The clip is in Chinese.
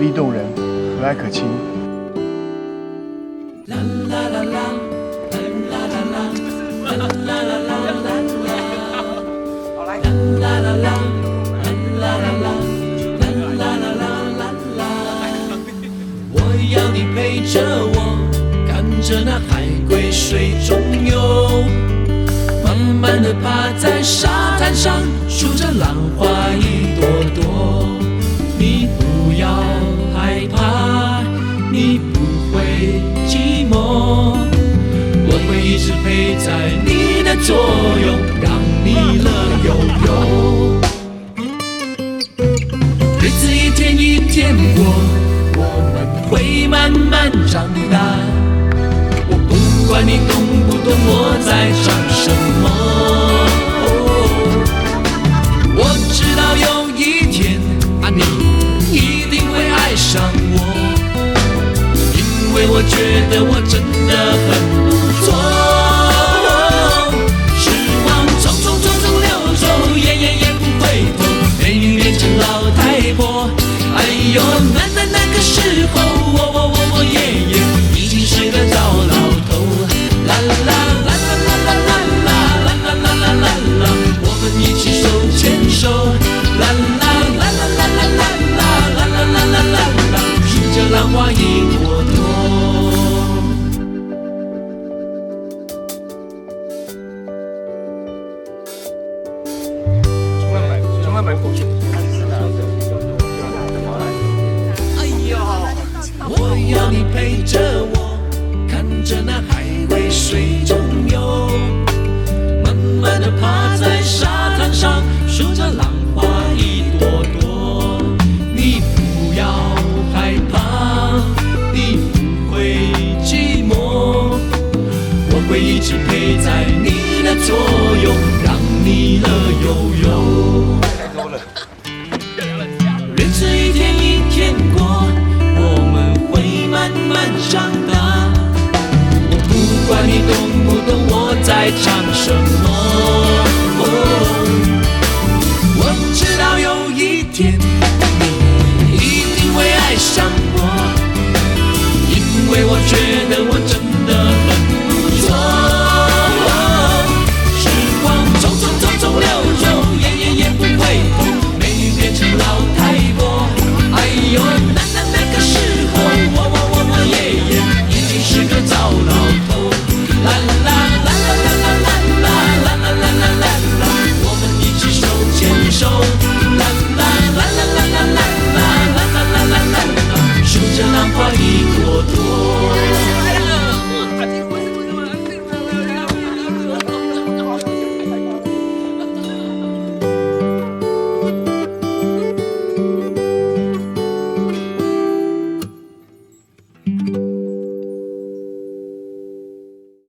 美丽动人，和蔼可亲。我要你陪着我，看着那海龟水中游，慢慢的趴在沙滩上，数着浪花一朵。在你的左右，让你乐悠悠。日子一天一天过，我们会慢慢长大。我不管你懂不懂我在唱什么，我知道有一天啊，你一定会爱上我，因为我觉得我真的很哎呦，那那那个时候，我我我我爷爷已经是个糟老头。啦啦啦啦啦啦啦啦啦啦啦啦啦啦，我们一起手牵手。啦啦啦啦啦啦啦啦啦啦啦啦啦啦，数着浪花一朵朵。我沙滩上，数着浪花一朵朵。你不要害怕，你不会寂寞，我会一直陪在你的左右，让你乐悠悠。日子一天一天过，我们会慢慢长大。我不管你懂不懂我在唱什么，tin. Yeah. 浪花一朵朵。